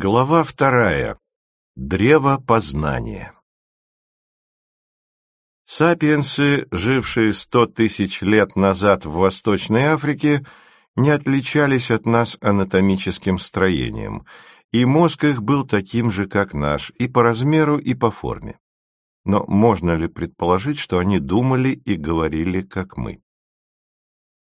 Глава вторая. Древо познания. Сапиенсы, жившие сто тысяч лет назад в Восточной Африке, не отличались от нас анатомическим строением, и мозг их был таким же, как наш, и по размеру, и по форме. Но можно ли предположить, что они думали и говорили, как мы?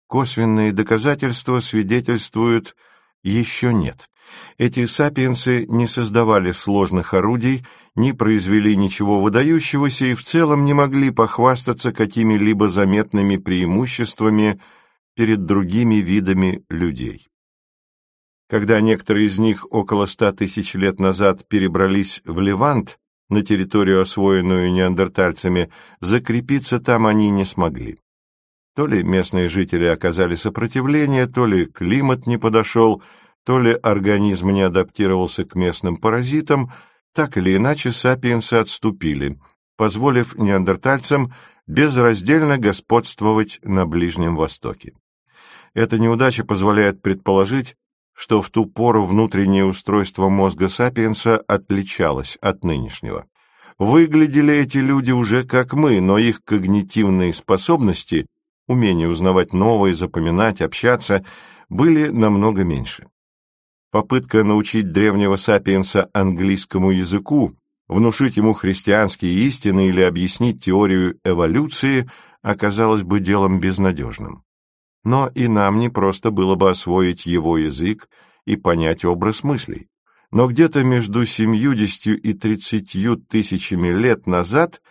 Косвенные доказательства свидетельствуют «еще нет». Эти сапиенсы не создавали сложных орудий, не произвели ничего выдающегося и в целом не могли похвастаться какими-либо заметными преимуществами перед другими видами людей. Когда некоторые из них около ста тысяч лет назад перебрались в Левант, на территорию, освоенную неандертальцами, закрепиться там они не смогли. То ли местные жители оказали сопротивление, то ли климат не подошел, то ли организм не адаптировался к местным паразитам, так или иначе сапиенсы отступили, позволив неандертальцам безраздельно господствовать на Ближнем Востоке. Эта неудача позволяет предположить, что в ту пору внутреннее устройство мозга сапиенса отличалось от нынешнего. Выглядели эти люди уже как мы, но их когнитивные способности, умение узнавать новое, запоминать, общаться, были намного меньше. Попытка научить древнего сапиенса английскому языку, внушить ему христианские истины или объяснить теорию эволюции оказалось бы делом безнадежным. Но и нам не просто было бы освоить его язык и понять образ мыслей. Но где-то между семьюдесятью и тридцатью тысячами лет назад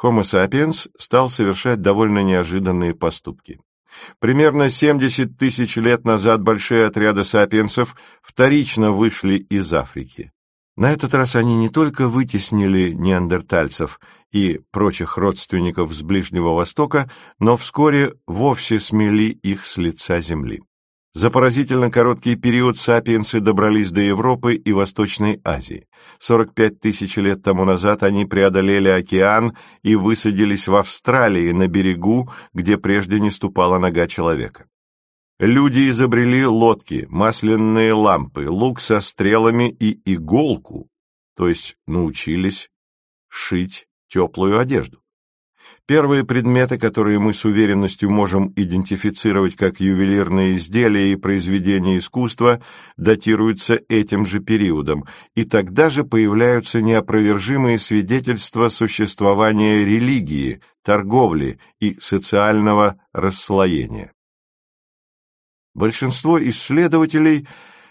Homo sapiens стал совершать довольно неожиданные поступки. Примерно 70 тысяч лет назад большие отряды сапиенсов вторично вышли из Африки. На этот раз они не только вытеснили неандертальцев и прочих родственников с Ближнего Востока, но вскоре вовсе смели их с лица земли. За поразительно короткий период сапиенсы добрались до Европы и Восточной Азии. 45 тысяч лет тому назад они преодолели океан и высадились в Австралии на берегу, где прежде не ступала нога человека. Люди изобрели лодки, масляные лампы, лук со стрелами и иголку, то есть научились шить теплую одежду. Первые предметы, которые мы с уверенностью можем идентифицировать как ювелирные изделия и произведения искусства, датируются этим же периодом, и тогда же появляются неопровержимые свидетельства существования религии, торговли и социального расслоения. Большинство исследователей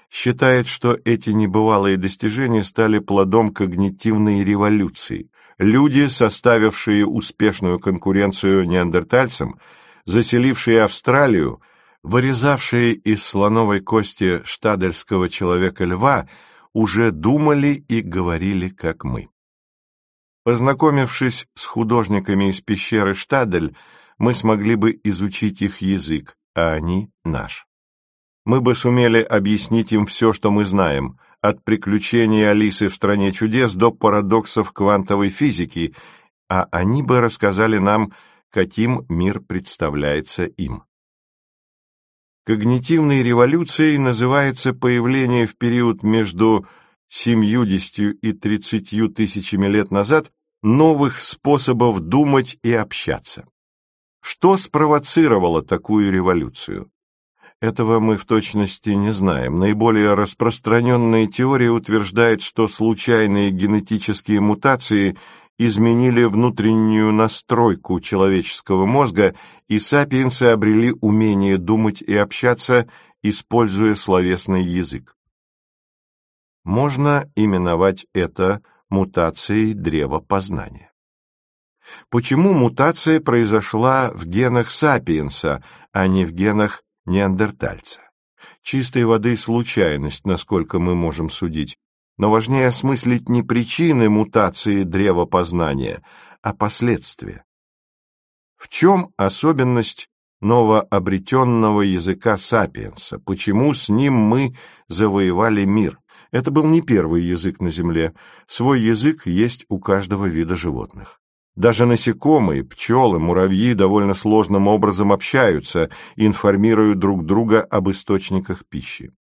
считает, что эти небывалые достижения стали плодом когнитивной революции, Люди, составившие успешную конкуренцию неандертальцам, заселившие Австралию, вырезавшие из слоновой кости штадельского человека-льва, уже думали и говорили, как мы. Познакомившись с художниками из пещеры Штадель, мы смогли бы изучить их язык, а они — наш. Мы бы сумели объяснить им все, что мы знаем, от приключений Алисы в «Стране чудес» до парадоксов квантовой физики, а они бы рассказали нам, каким мир представляется им. Когнитивной революцией называется появление в период между 70 и 30 тысячами лет назад новых способов думать и общаться. Что спровоцировало такую революцию? Этого мы в точности не знаем. Наиболее распространенная теория утверждает, что случайные генетические мутации изменили внутреннюю настройку человеческого мозга, и сапиенсы обрели умение думать и общаться, используя словесный язык. Можно именовать это мутацией древа познания. Почему мутация произошла в генах сапиенса, а не в генах неандертальца. Чистой воды случайность, насколько мы можем судить, но важнее осмыслить не причины мутации древа познания, а последствия. В чем особенность новообретенного языка сапиенса? Почему с ним мы завоевали мир? Это был не первый язык на Земле. Свой язык есть у каждого вида животных. Даже насекомые, пчелы, муравьи довольно сложным образом общаются, информируют друг друга об источниках пищи.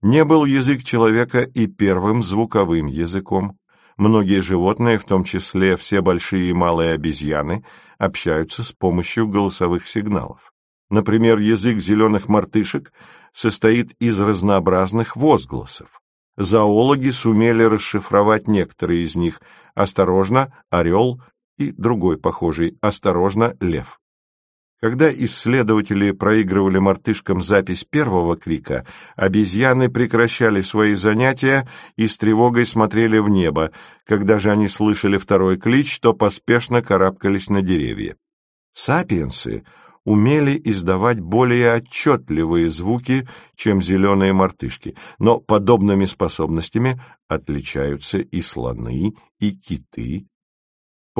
Не был язык человека и первым звуковым языком. Многие животные, в том числе все большие и малые обезьяны, общаются с помощью голосовых сигналов. Например, язык зеленых мартышек состоит из разнообразных возгласов. Зоологи сумели расшифровать некоторые из них «осторожно, орел» и другой похожий «осторожно, лев». Когда исследователи проигрывали мартышкам запись первого крика, обезьяны прекращали свои занятия и с тревогой смотрели в небо. Когда же они слышали второй клич, то поспешно карабкались на деревья. Сапиенсы умели издавать более отчетливые звуки, чем зеленые мартышки, но подобными способностями отличаются и слоны, и киты.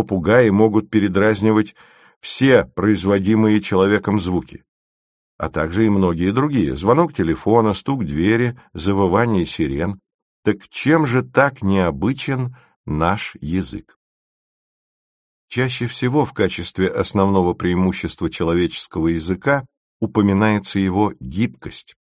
Попугаи могут передразнивать все производимые человеком звуки, а также и многие другие. Звонок телефона, стук двери, завывание сирен. Так чем же так необычен наш язык? Чаще всего в качестве основного преимущества человеческого языка упоминается его гибкость.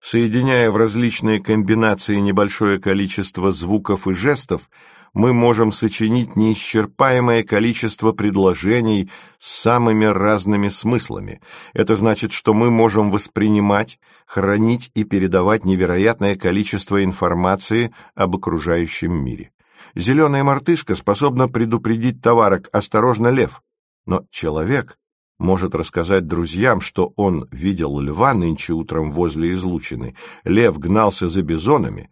Соединяя в различные комбинации небольшое количество звуков и жестов, мы можем сочинить неисчерпаемое количество предложений с самыми разными смыслами. Это значит, что мы можем воспринимать, хранить и передавать невероятное количество информации об окружающем мире. Зеленая мартышка способна предупредить товарок «Осторожно, лев!», но человек может рассказать друзьям, что он видел льва нынче утром возле излучины, лев гнался за бизонами,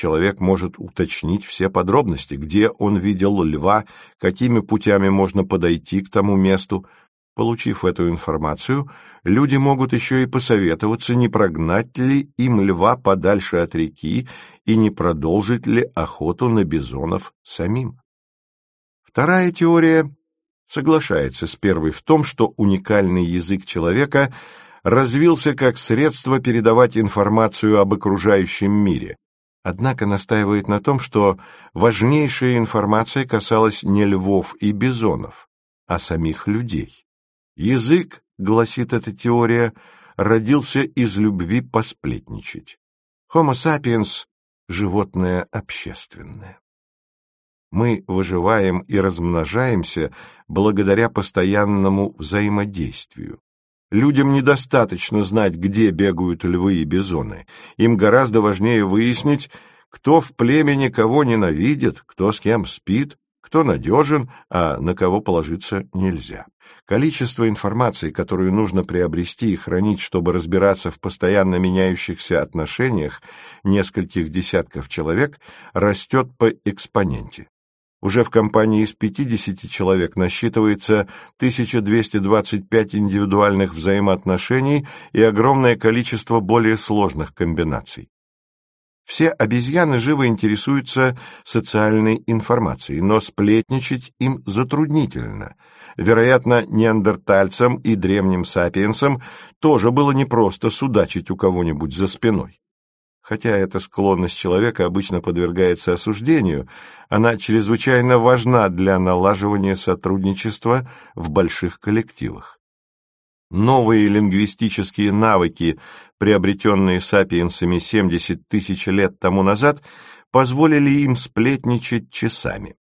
Человек может уточнить все подробности, где он видел льва, какими путями можно подойти к тому месту. Получив эту информацию, люди могут еще и посоветоваться, не прогнать ли им льва подальше от реки и не продолжить ли охоту на бизонов самим. Вторая теория соглашается с первой в том, что уникальный язык человека развился как средство передавать информацию об окружающем мире, однако настаивает на том, что важнейшая информация касалась не львов и бизонов, а самих людей. Язык, гласит эта теория, родился из любви посплетничать. Homo sapiens – животное общественное. Мы выживаем и размножаемся благодаря постоянному взаимодействию. Людям недостаточно знать, где бегают львы и бизоны. Им гораздо важнее выяснить, кто в племени кого ненавидит, кто с кем спит, кто надежен, а на кого положиться нельзя. Количество информации, которую нужно приобрести и хранить, чтобы разбираться в постоянно меняющихся отношениях нескольких десятков человек, растет по экспоненте. Уже в компании из 50 человек насчитывается 1225 индивидуальных взаимоотношений и огромное количество более сложных комбинаций. Все обезьяны живо интересуются социальной информацией, но сплетничать им затруднительно. Вероятно, неандертальцам и древним сапиенсам тоже было непросто судачить у кого-нибудь за спиной. Хотя эта склонность человека обычно подвергается осуждению, она чрезвычайно важна для налаживания сотрудничества в больших коллективах. Новые лингвистические навыки, приобретенные сапиенсами 70 тысяч лет тому назад, позволили им сплетничать часами.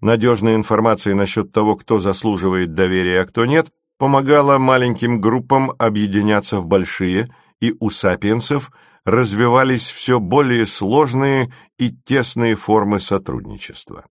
Надежная информация насчет того, кто заслуживает доверия, а кто нет, помогала маленьким группам объединяться в большие, и у сапиенсов – развивались все более сложные и тесные формы сотрудничества.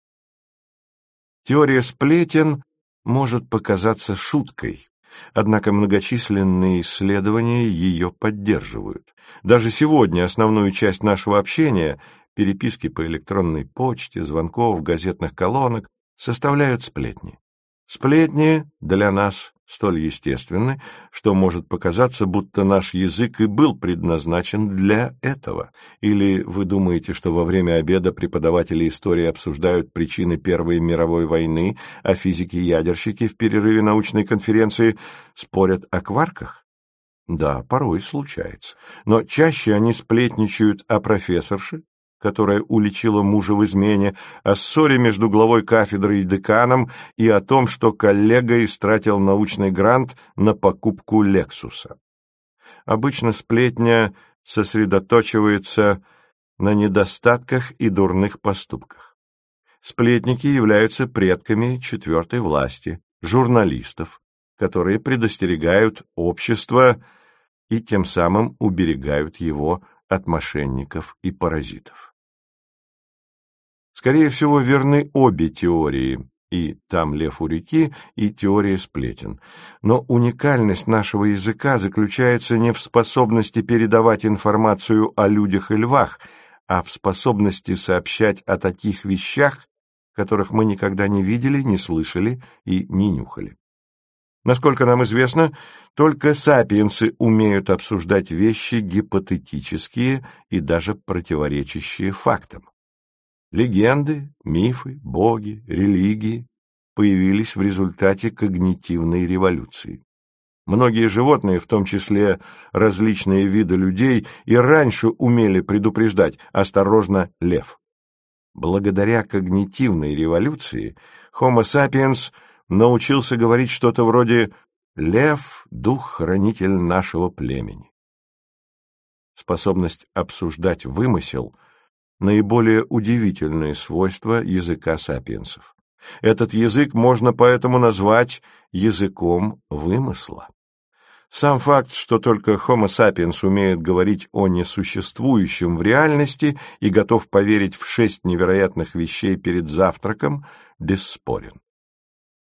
Теория сплетен может показаться шуткой, однако многочисленные исследования ее поддерживают. Даже сегодня основную часть нашего общения, переписки по электронной почте, звонков, газетных колонок, составляют сплетни. Сплетни для нас столь естественны, что может показаться, будто наш язык и был предназначен для этого. Или вы думаете, что во время обеда преподаватели истории обсуждают причины Первой мировой войны, а физики-ядерщики в перерыве научной конференции спорят о кварках? Да, порой случается. Но чаще они сплетничают о профессорше, которая уличила мужа в измене, о ссоре между главой кафедры и деканом и о том, что коллега истратил научный грант на покупку «Лексуса». Обычно сплетня сосредоточивается на недостатках и дурных поступках. Сплетники являются предками четвертой власти, журналистов, которые предостерегают общество и тем самым уберегают его от мошенников и паразитов. Скорее всего, верны обе теории, и «Там лев у реки», и «Теория сплетен». Но уникальность нашего языка заключается не в способности передавать информацию о людях и львах, а в способности сообщать о таких вещах, которых мы никогда не видели, не слышали и не нюхали. Насколько нам известно, только сапиенсы умеют обсуждать вещи гипотетические и даже противоречащие фактам. Легенды, мифы, боги, религии появились в результате когнитивной революции. Многие животные, в том числе различные виды людей, и раньше умели предупреждать «осторожно, лев». Благодаря когнитивной революции Homo sapiens научился говорить что-то вроде «лев — дух-хранитель нашего племени». Способность обсуждать вымысел — наиболее удивительное свойство языка сапиенсов. Этот язык можно поэтому назвать языком вымысла. Сам факт, что только Homo sapiens умеет говорить о несуществующем в реальности и готов поверить в шесть невероятных вещей перед завтраком, бесспорен.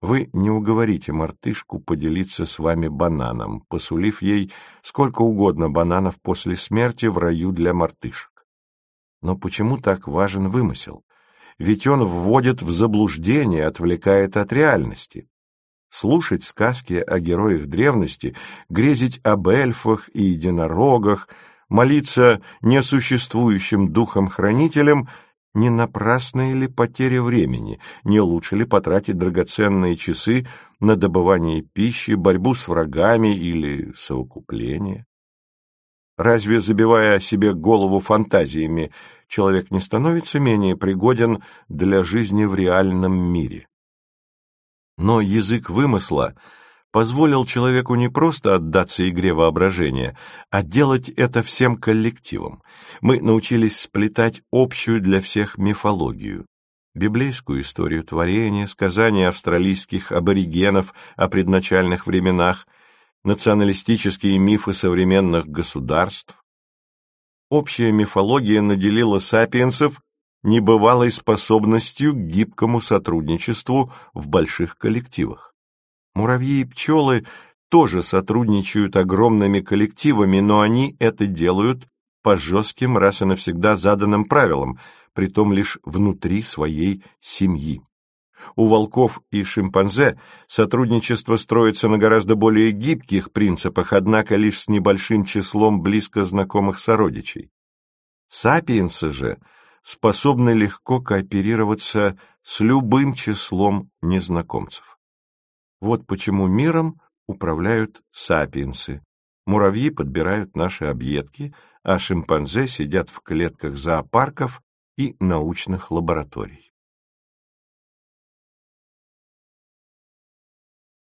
Вы не уговорите мартышку поделиться с вами бананом, посулив ей сколько угодно бананов после смерти в раю для мартышек. Но почему так важен вымысел? Ведь он вводит в заблуждение, отвлекает от реальности. Слушать сказки о героях древности, грезить об эльфах и единорогах, молиться несуществующим духом-хранителям — не напрасная ли потеря времени, не лучше ли потратить драгоценные часы на добывание пищи, борьбу с врагами или совокупление? Разве, забивая себе голову фантазиями, человек не становится менее пригоден для жизни в реальном мире? Но язык вымысла — позволил человеку не просто отдаться игре воображения, а делать это всем коллективом. Мы научились сплетать общую для всех мифологию. Библейскую историю творения, сказания австралийских аборигенов о предначальных временах, националистические мифы современных государств. Общая мифология наделила сапиенсов небывалой способностью к гибкому сотрудничеству в больших коллективах. Муравьи и пчелы тоже сотрудничают огромными коллективами, но они это делают по жестким раз и навсегда заданным правилам, притом лишь внутри своей семьи. У волков и шимпанзе сотрудничество строится на гораздо более гибких принципах, однако лишь с небольшим числом близко знакомых сородичей. Сапиенсы же способны легко кооперироваться с любым числом незнакомцев. Вот почему миром управляют сапиенсы. Муравьи подбирают наши объедки, а шимпанзе сидят в клетках зоопарков и научных лабораторий.